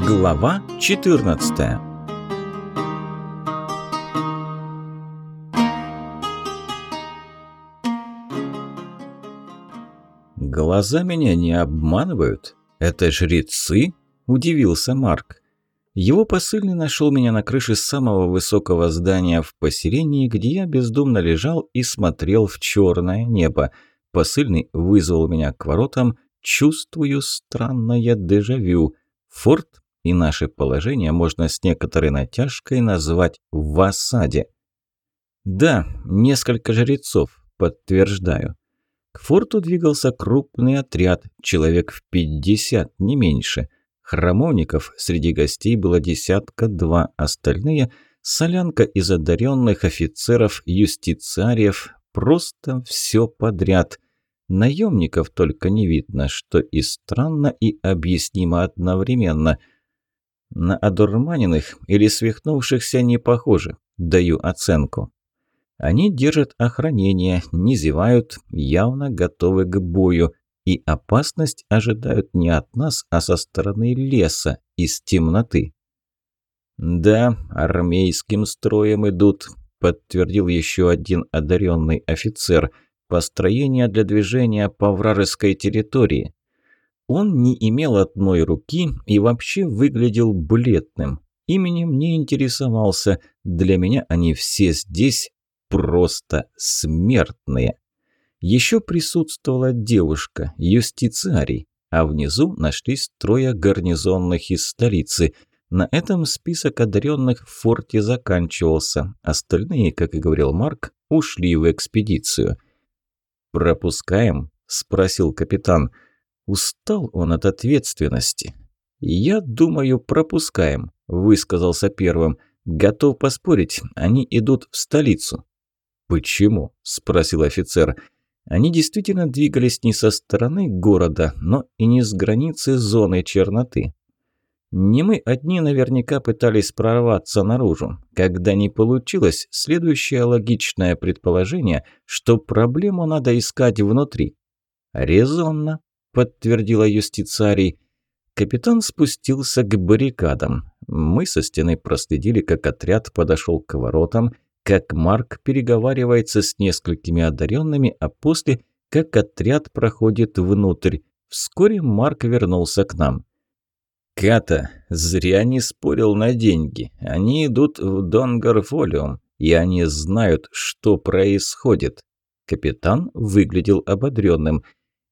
Глава 14 «Глаза меня не обманывают? Это жрецы?» – удивился Марк. Его посыльный нашел меня на крыше самого высокого здания в поселении, где я бездумно лежал и смотрел в черное небо. Посыльный вызвал меня к воротам. Чувствую странное дежавю. Форт и наше положение можно с некоторой натяжкой назвать в осаде. Да, несколько жрецов, подтверждаю. К форту двигался крупный отряд, человек в пятьдесят, не меньше. Храмовников среди гостей было десятка-два, остальные – солянка из одаренных офицеров, юстициариев, просто все подряд. Наемников только не видно, что и странно, и объяснимо одновременно. На одурманенных или свихнувшихся не похоже, даю оценку. Они держат охранение, не зевают, явно готовы к бою. И опасность ожидают не от нас, а со стороны леса, из темноты. «Да, армейским строем идут», – подтвердил еще один одаренный офицер. «Построение для движения по вражеской территории». Он не имел одной руки и вообще выглядел бледным. Именем не интересовался. Для меня они все здесь просто смертные. Еще присутствовала девушка, юстициарий, а внизу нашлись трое гарнизонных из столицы. На этом список одаренных в форте заканчивался. Остальные, как и говорил Марк, ушли в экспедицию. «Пропускаем?» – спросил капитан. Устал он от ответственности. «Я думаю, пропускаем», – высказался первым. «Готов поспорить, они идут в столицу». «Почему?» – спросил офицер. Они действительно двигались не со стороны города, но и не с границы зоны черноты. Не мы одни наверняка пытались прорваться наружу. Когда не получилось, следующее логичное предположение, что проблему надо искать внутри. «Резонно», – подтвердила юстицарий. Капитан спустился к баррикадам. Мы со стены проследили, как отряд подошел к воротам – как Марк переговаривается с несколькими одаренными, а после, как отряд проходит внутрь. Вскоре Марк вернулся к нам. «Ката, зря не спорил на деньги. Они идут в Донгарфолиум, и они знают, что происходит». Капитан выглядел ободренным.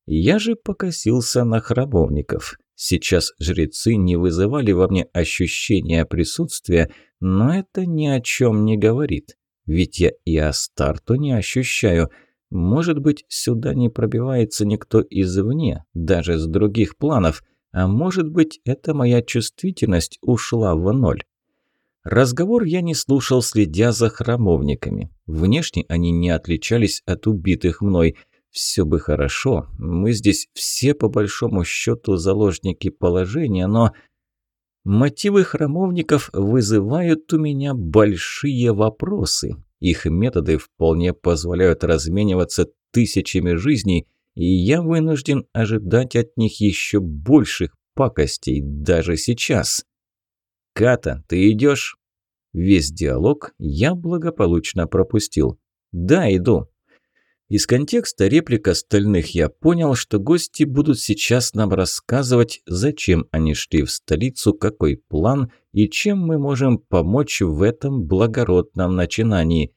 Я же покосился на храмовников. Сейчас жрецы не вызывали во мне ощущения присутствия, но это ни о чем не говорит. Ведь я и Астарту не ощущаю. Может быть, сюда не пробивается никто извне, даже с других планов. А может быть, это моя чувствительность ушла в ноль. Разговор я не слушал, следя за храмовниками. Внешне они не отличались от убитых мной. Все бы хорошо, мы здесь все по большому счету заложники положения, но... Мотивы храмовников вызывают у меня большие вопросы. Их методы вполне позволяют размениваться тысячами жизней, и я вынужден ожидать от них еще больших пакостей даже сейчас. «Ката, ты идешь?» Весь диалог я благополучно пропустил. «Да, иду». Из контекста реплик остальных я понял, что гости будут сейчас нам рассказывать, зачем они шли в столицу, какой план и чем мы можем помочь в этом благородном начинании.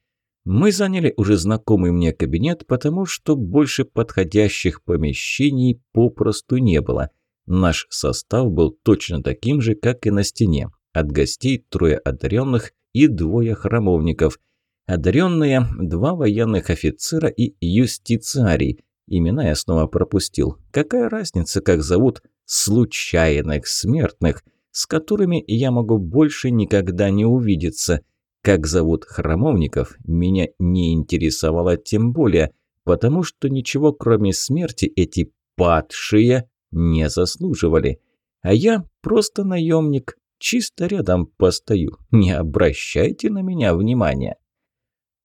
Мы заняли уже знакомый мне кабинет, потому что больше подходящих помещений попросту не было. Наш состав был точно таким же, как и на стене. От гостей трое одаренных и двое храмовников – Одаренные, два военных офицера и юстициарий. Имена я снова пропустил. Какая разница, как зовут случайных смертных, с которыми я могу больше никогда не увидеться. Как зовут храмовников, меня не интересовало тем более, потому что ничего кроме смерти эти падшие не заслуживали. А я просто наемник, чисто рядом постою. Не обращайте на меня внимания.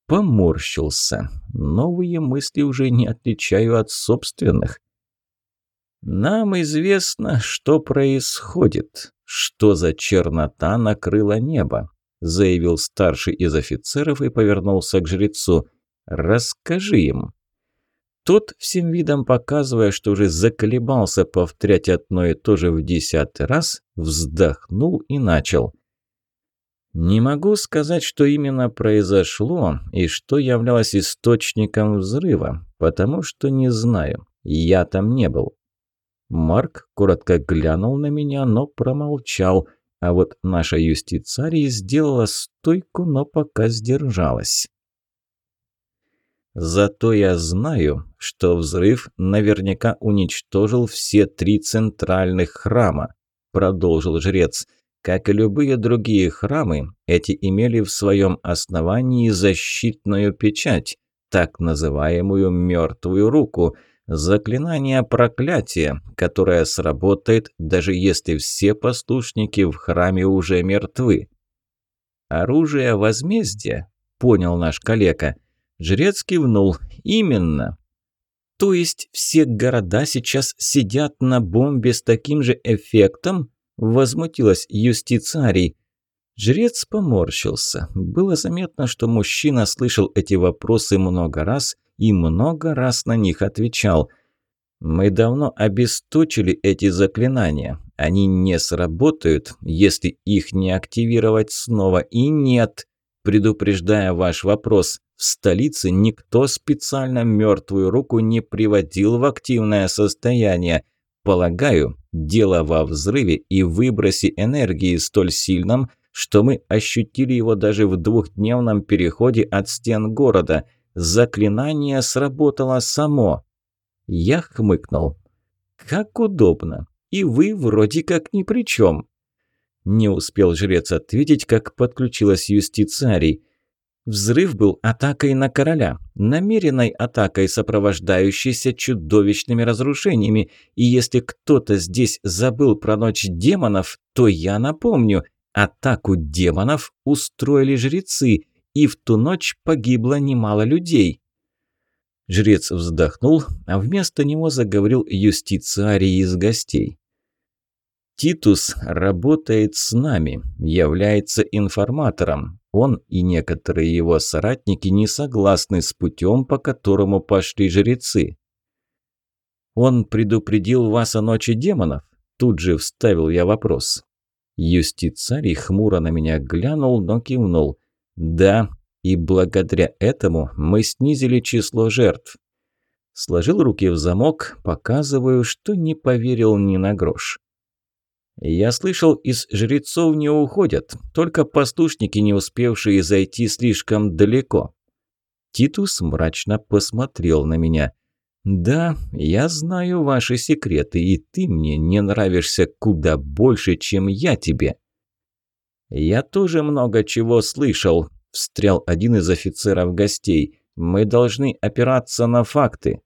Поморщился. Новые мысли уже не отличаю от собственных. «Нам известно, что происходит», что за чернота накрыла небо?» – заявил старший из офицеров и повернулся к жрецу. «Расскажи им». Тот, всем видом показывая, что уже заколебался повторять одно и то же в десятый раз, вздохнул и начал. Не могу сказать, что именно произошло и что являлось источником взрыва, потому что не знаю. Я там не был. Марк коротко глянул на меня, но промолчал, а вот наша юстицария сделала стойку, но пока сдержалась. Зато я знаю, что взрыв наверняка уничтожил все три центральных храма, продолжил жрец. Как и любые другие храмы, эти имели в своем основании защитную печать, так называемую «мертвую руку», заклинание проклятия, которое сработает, даже если все послушники в храме уже мертвы. «Оружие возмездия», – понял наш коллега. Жрец кивнул. «Именно». «То есть все города сейчас сидят на бомбе с таким же эффектом?» – возмутилась юстицарий. Жрец поморщился. Было заметно, что мужчина слышал эти вопросы много раз и много раз на них отвечал. «Мы давно обесточили эти заклинания. Они не сработают, если их не активировать снова. И нет, предупреждая ваш вопрос, в столице никто специально мертвую руку не приводил в активное состояние. Полагаю, дело во взрыве и выбросе энергии столь сильном, что мы ощутили его даже в двухдневном переходе от стен города. Заклинание сработало само. Я хмыкнул. Как удобно. И вы вроде как ни при чем. Не успел жрец ответить, как подключилась юстицарий. Взрыв был атакой на короля, намеренной атакой, сопровождающейся чудовищными разрушениями. И если кто-то здесь забыл про ночь демонов, то я напомню, атаку демонов устроили жрецы, и в ту ночь погибло немало людей. Жрец вздохнул, а вместо него заговорил юстициарий из гостей. Титус работает с нами, является информатором. Он и некоторые его соратники не согласны с путем, по которому пошли жрецы. «Он предупредил вас о ночи демонов?» Тут же вставил я вопрос. Юстицарий хмуро на меня глянул, но кивнул. «Да, и благодаря этому мы снизили число жертв». Сложил руки в замок, показываю, что не поверил ни на грош. Я слышал, из жрецов не уходят, только пастушники, не успевшие зайти слишком далеко. Титус мрачно посмотрел на меня. «Да, я знаю ваши секреты, и ты мне не нравишься куда больше, чем я тебе». «Я тоже много чего слышал», – встрял один из офицеров гостей. «Мы должны опираться на факты».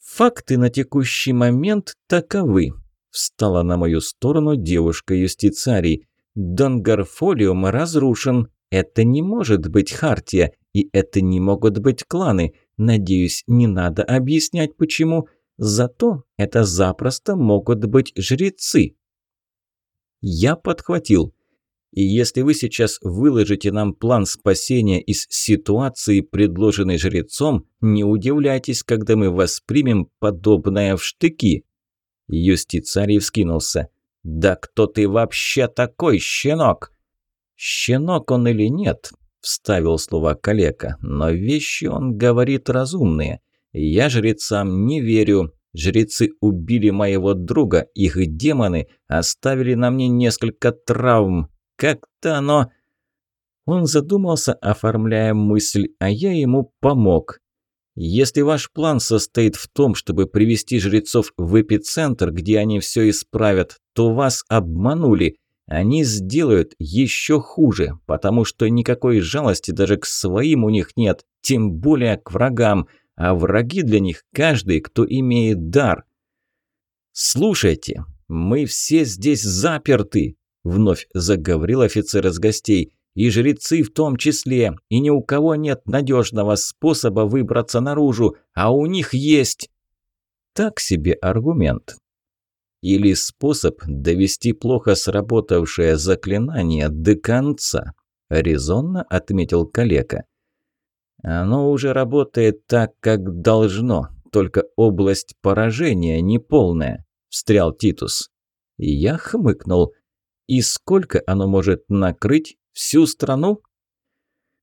«Факты на текущий момент таковы», Встала на мою сторону девушка-юстицарий. Донгарфолиум разрушен. Это не может быть Хартия, и это не могут быть кланы. Надеюсь, не надо объяснять почему. Зато это запросто могут быть жрецы. Я подхватил. И если вы сейчас выложите нам план спасения из ситуации, предложенной жрецом, не удивляйтесь, когда мы воспримем подобное в штыки. Юстицарий вскинулся. «Да кто ты вообще такой, щенок?» «Щенок он или нет?» – вставил слова калека. «Но вещи он говорит разумные. Я жрецам не верю. Жрецы убили моего друга, их демоны оставили на мне несколько травм. Как-то оно...» Он задумался, оформляя мысль, а я ему помог. Если ваш план состоит в том, чтобы привести жрецов в эпицентр, где они все исправят, то вас обманули. Они сделают еще хуже, потому что никакой жалости даже к своим у них нет, тем более к врагам, а враги для них каждый, кто имеет дар. «Слушайте, мы все здесь заперты», – вновь заговорил офицер из гостей и жрецы в том числе, и ни у кого нет надежного способа выбраться наружу, а у них есть. Так себе аргумент. или способ довести плохо сработавшее заклинание до конца, резонно отметил калека. Оно уже работает так, как должно, только область поражения неполная, встрял Титус. Я хмыкнул. И сколько оно может накрыть? Всю страну?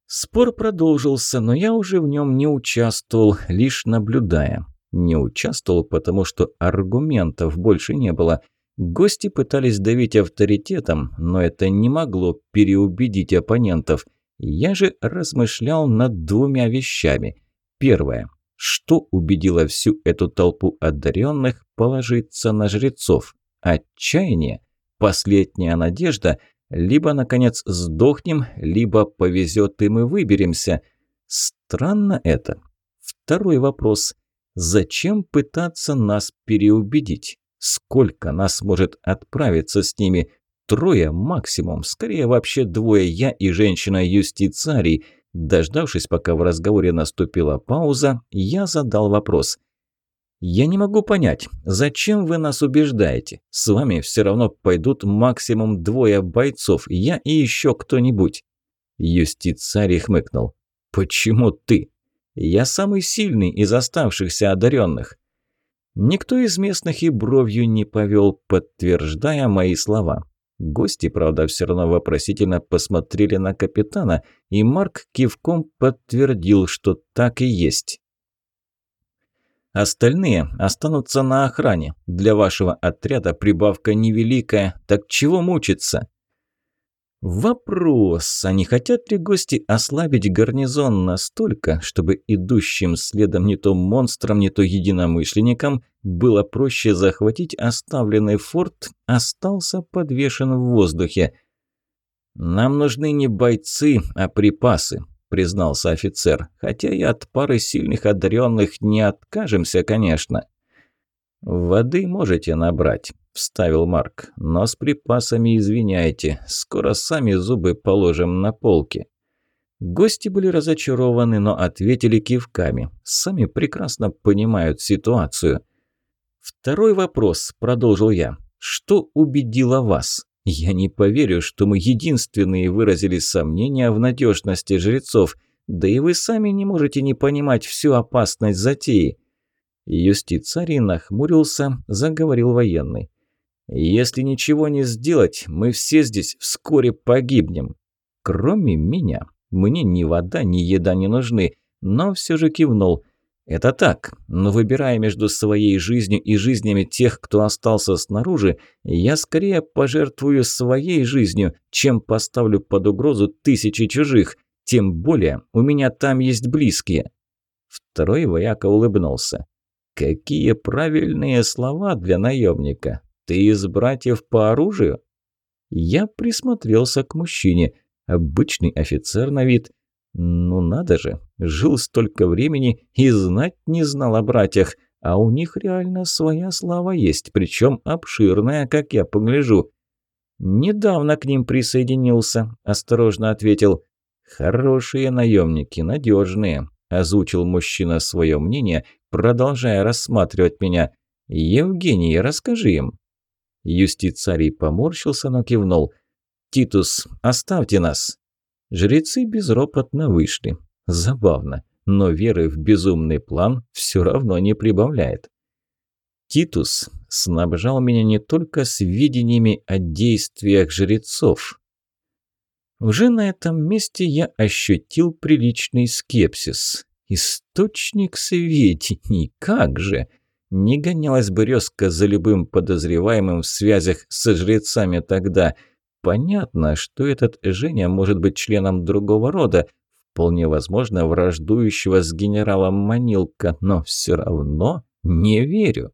Спор продолжился, но я уже в нем не участвовал, лишь наблюдая. Не участвовал, потому что аргументов больше не было. Гости пытались давить авторитетом, но это не могло переубедить оппонентов. Я же размышлял над двумя вещами. Первое. Что убедило всю эту толпу одаренных положиться на жрецов? Отчаяние? Последняя надежда? Либо, наконец, сдохнем, либо повезет и мы выберемся. Странно это. Второй вопрос. Зачем пытаться нас переубедить? Сколько нас может отправиться с ними? Трое максимум, скорее вообще двое, я и женщина-юстицарий. Дождавшись, пока в разговоре наступила пауза, я задал вопрос. «Я не могу понять, зачем вы нас убеждаете? С вами все равно пойдут максимум двое бойцов, я и еще кто-нибудь». Юстицарий хмыкнул. «Почему ты?» Я самый сильный из оставшихся одаренных. Никто из местных и бровью не повел, подтверждая мои слова. Гости, правда, все равно вопросительно посмотрели на капитана, и Марк кивком подтвердил, что так и есть. Остальные останутся на охране. Для вашего отряда прибавка невеликая, так чего мучиться? Вопрос, а не хотят ли гости ослабить гарнизон настолько, чтобы идущим следом не то монстрам, не то единомышленникам было проще захватить оставленный форт, остался подвешен в воздухе. «Нам нужны не бойцы, а припасы», – признался офицер, «хотя и от пары сильных одаренных не откажемся, конечно». «Воды можете набрать», – вставил Марк. «Но с припасами извиняйте, скоро сами зубы положим на полки». Гости были разочарованы, но ответили кивками. Сами прекрасно понимают ситуацию. «Второй вопрос», – продолжил я. «Что убедило вас? Я не поверю, что мы единственные выразили сомнения в надежности жрецов. Да и вы сами не можете не понимать всю опасность затеи». Юстицарий нахмурился, заговорил военный. Если ничего не сделать, мы все здесь вскоре погибнем. Кроме меня. Мне ни вода, ни еда не нужны, но все же кивнул. Это так, но выбирая между своей жизнью и жизнями тех, кто остался снаружи, я скорее пожертвую своей жизнью, чем поставлю под угрозу тысячи чужих. Тем более у меня там есть близкие. Второй вояка улыбнулся. Какие правильные слова для наемника. «Ты из братьев по оружию?» Я присмотрелся к мужчине. Обычный офицер на вид. Ну надо же, жил столько времени и знать не знал о братьях. А у них реально своя слава есть, причем обширная, как я погляжу. «Недавно к ним присоединился», – осторожно ответил. «Хорошие наемники, надежные», – озвучил мужчина свое мнение, продолжая рассматривать меня. «Евгений, расскажи им». Юстицарий поморщился, но кивнул. «Титус, оставьте нас!» Жрецы безропотно вышли. Забавно, но веры в безумный план все равно не прибавляет. Титус снабжал меня не только сведениями о действиях жрецов. Уже на этом месте я ощутил приличный скепсис. Источник сведений, как же! Не гонялась бы резко за любым подозреваемым в связях со жрецами тогда. Понятно, что этот Женя может быть членом другого рода, вполне возможно, враждующего с генералом Манилка, но все равно не верю.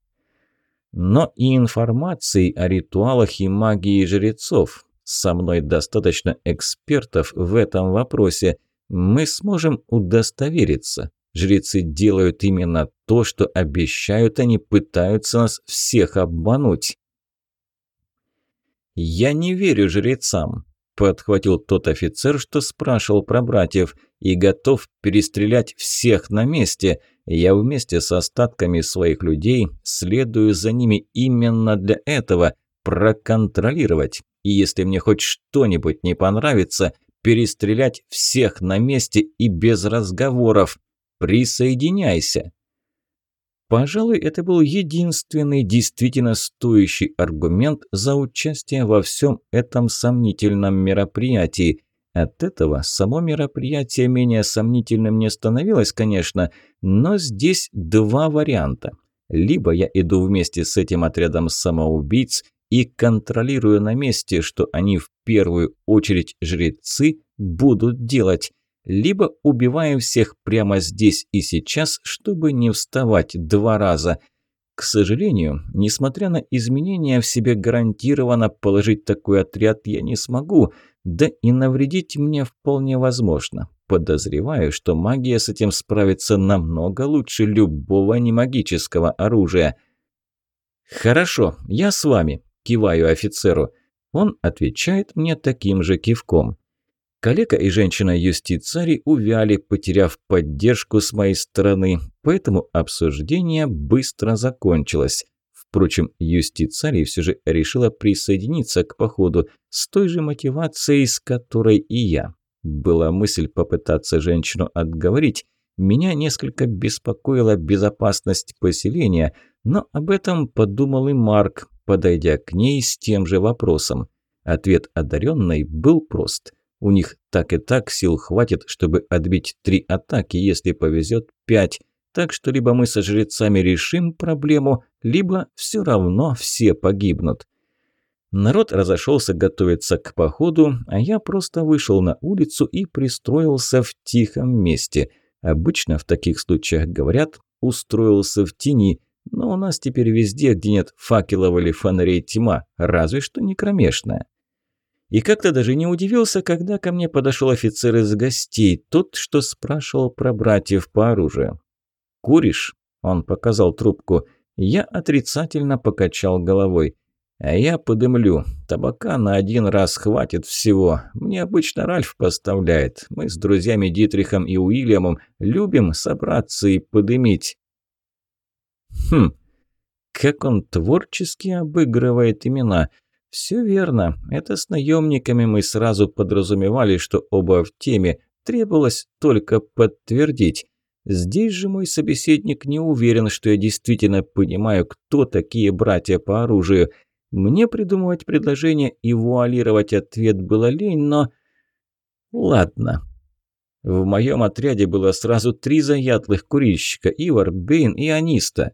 Но и информации о ритуалах и магии жрецов. Со мной достаточно экспертов в этом вопросе. Мы сможем удостовериться. Жрецы делают именно то, что обещают, они пытаются нас всех обмануть. «Я не верю жрецам», – подхватил тот офицер, что спрашивал про братьев, и готов перестрелять всех на месте. Я вместе с остатками своих людей следую за ними именно для этого – проконтролировать. И если мне хоть что-нибудь не понравится, перестрелять всех на месте и без разговоров. Присоединяйся. Пожалуй, это был единственный действительно стоящий аргумент за участие во всем этом сомнительном мероприятии. От этого само мероприятие менее сомнительным не становилось, конечно, но здесь два варианта. Либо я иду вместе с этим отрядом самоубийц и контролирую на месте, что они в первую очередь жрецы будут делать, либо убиваем всех прямо здесь и сейчас, чтобы не вставать два раза. К сожалению, несмотря на изменения в себе гарантированно положить такой отряд я не смогу, да и навредить мне вполне возможно. Подозреваю, что магия с этим справится намного лучше любого немагического оружия. «Хорошо, я с вами», – киваю офицеру. Он отвечает мне таким же кивком. Калека и женщина-юстицари увяли, потеряв поддержку с моей стороны, поэтому обсуждение быстро закончилось. Впрочем, юстицарий все же решила присоединиться к походу с той же мотивацией, с которой и я. Была мысль попытаться женщину отговорить. Меня несколько беспокоила безопасность поселения, но об этом подумал и Марк, подойдя к ней с тем же вопросом. Ответ одаренной был прост – у них так и так сил хватит, чтобы отбить три атаки, если повезет пять. Так что либо мы со жрецами решим проблему, либо все равно все погибнут. Народ разошелся готовиться к походу, а я просто вышел на улицу и пристроился в тихом месте. Обычно в таких случаях говорят «устроился в тени», но у нас теперь везде, где нет факелов или фонарей тьма, разве что не кромешная. И как-то даже не удивился, когда ко мне подошел офицер из гостей, тот, что спрашивал про братьев по оружию. «Куришь?» – он показал трубку. Я отрицательно покачал головой. «А я подымлю. Табака на один раз хватит всего. Мне обычно Ральф поставляет. Мы с друзьями Дитрихом и Уильямом любим собраться и подымить». «Хм, как он творчески обыгрывает имена». «Все верно. Это с наемниками мы сразу подразумевали, что оба в теме. Требовалось только подтвердить. Здесь же мой собеседник не уверен, что я действительно понимаю, кто такие братья по оружию. Мне придумывать предложение и вуалировать ответ было лень, но... Ладно. В моем отряде было сразу три заядлых курильщика – Ивар, Бейн и Аниста.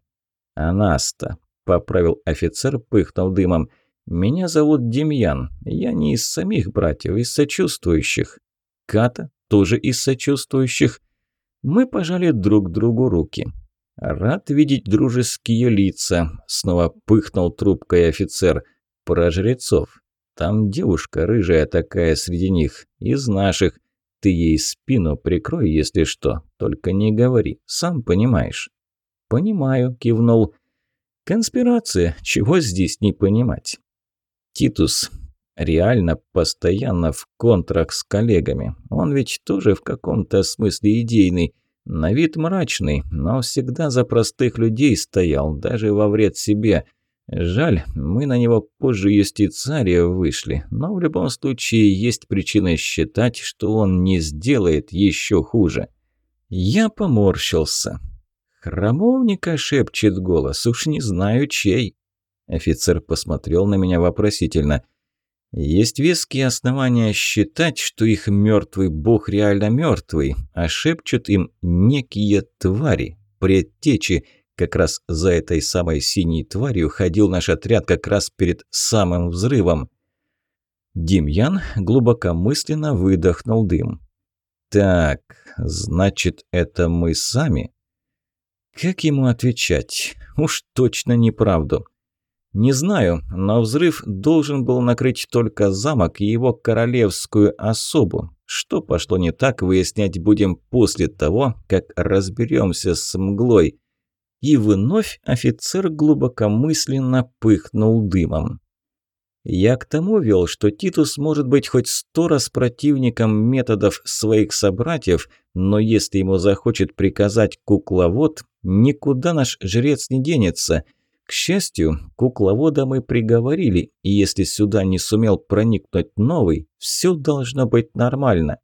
«Анаста», – поправил офицер, пыхнув дымом – «Меня зовут Демьян. Я не из самих братьев, из сочувствующих. Ката тоже из сочувствующих. Мы пожали друг другу руки. Рад видеть дружеские лица», – снова пыхнул трубкой офицер. «Про жрецов. Там девушка рыжая такая среди них, из наших. Ты ей спину прикрой, если что. Только не говори, сам понимаешь». «Понимаю», – кивнул. «Конспирация, чего здесь не понимать?» Титус реально постоянно в контрах с коллегами. Он ведь тоже в каком-то смысле идейный. На вид мрачный, но всегда за простых людей стоял, даже во вред себе. Жаль, мы на него позже юстицария вышли, но в любом случае есть причина считать, что он не сделает еще хуже. Я поморщился. «Храмовника?» – шепчет голос, уж не знаю чей. Офицер посмотрел на меня вопросительно. Есть веские основания считать, что их мертвый бог реально мертвый, а шепчут им некие твари, предтечи. Как раз за этой самой синей тварью ходил наш отряд как раз перед самым взрывом. Демьян глубокомысленно выдохнул дым. «Так, значит, это мы сами?» Как ему отвечать? Уж точно неправду. Не знаю, но взрыв должен был накрыть только замок и его королевскую особу. Что пошло не так, выяснять будем после того, как разберемся с мглой. И вновь офицер глубокомысленно пыхнул дымом. Я к тому вел, что Титус может быть хоть сто раз противником методов своих собратьев, но если ему захочет приказать кукловод, никуда наш жрец не денется. К счастью, кукловода мы приговорили, и если сюда не сумел проникнуть новый, все должно быть нормально.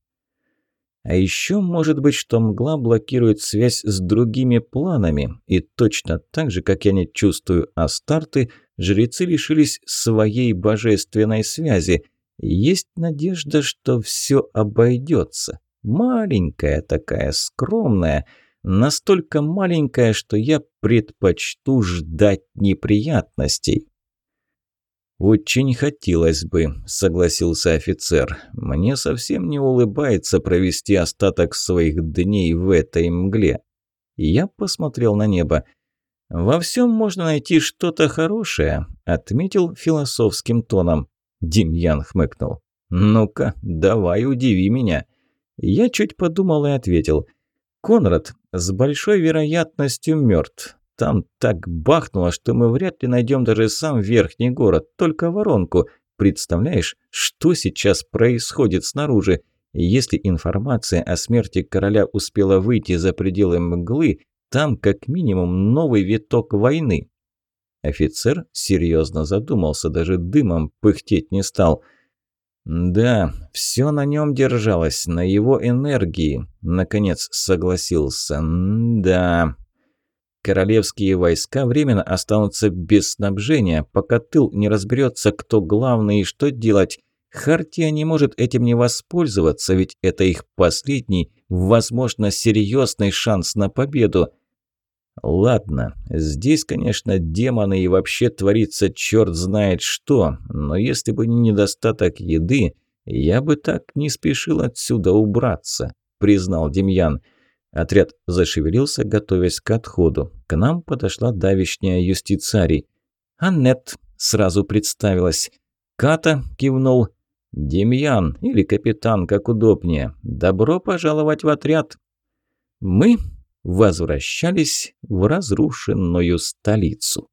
А еще может быть, что мгла блокирует связь с другими планами, и точно так же, как я не чувствую Астарты, жрецы лишились своей божественной связи. Есть надежда, что все обойдется. Маленькая такая, скромная, настолько маленькая, что я предпочту ждать неприятностей. «Очень хотелось бы», – согласился офицер. «Мне совсем не улыбается провести остаток своих дней в этой мгле». Я посмотрел на небо. «Во всем можно найти что-то хорошее», – отметил философским тоном. Демьян хмыкнул. «Ну-ка, давай удиви меня». Я чуть подумал и ответил. «Конрад с большой вероятностью мертв. Там так бахнуло, что мы вряд ли найдем даже сам верхний город, только воронку. Представляешь, что сейчас происходит снаружи? Если информация о смерти короля успела выйти за пределы мглы, там как минимум новый виток войны. Офицер серьезно задумался, даже дымом пыхтеть не стал. «Да, все на нем держалось, на его энергии», — наконец согласился. «Да, Королевские войска временно останутся без снабжения, пока тыл не разберется, кто главный и что делать. Хартия не может этим не воспользоваться, ведь это их последний, возможно, серьезный шанс на победу. Ладно, здесь, конечно, демоны и вообще творится черт знает что, но если бы не недостаток еды, я бы так не спешил отсюда убраться, признал Демьян. Отряд зашевелился, готовясь к отходу. К нам подошла давишняя юстицарий. «Аннет» сразу представилась. Ката кивнул. «Демьян или капитан, как удобнее. Добро пожаловать в отряд». Мы возвращались в разрушенную столицу.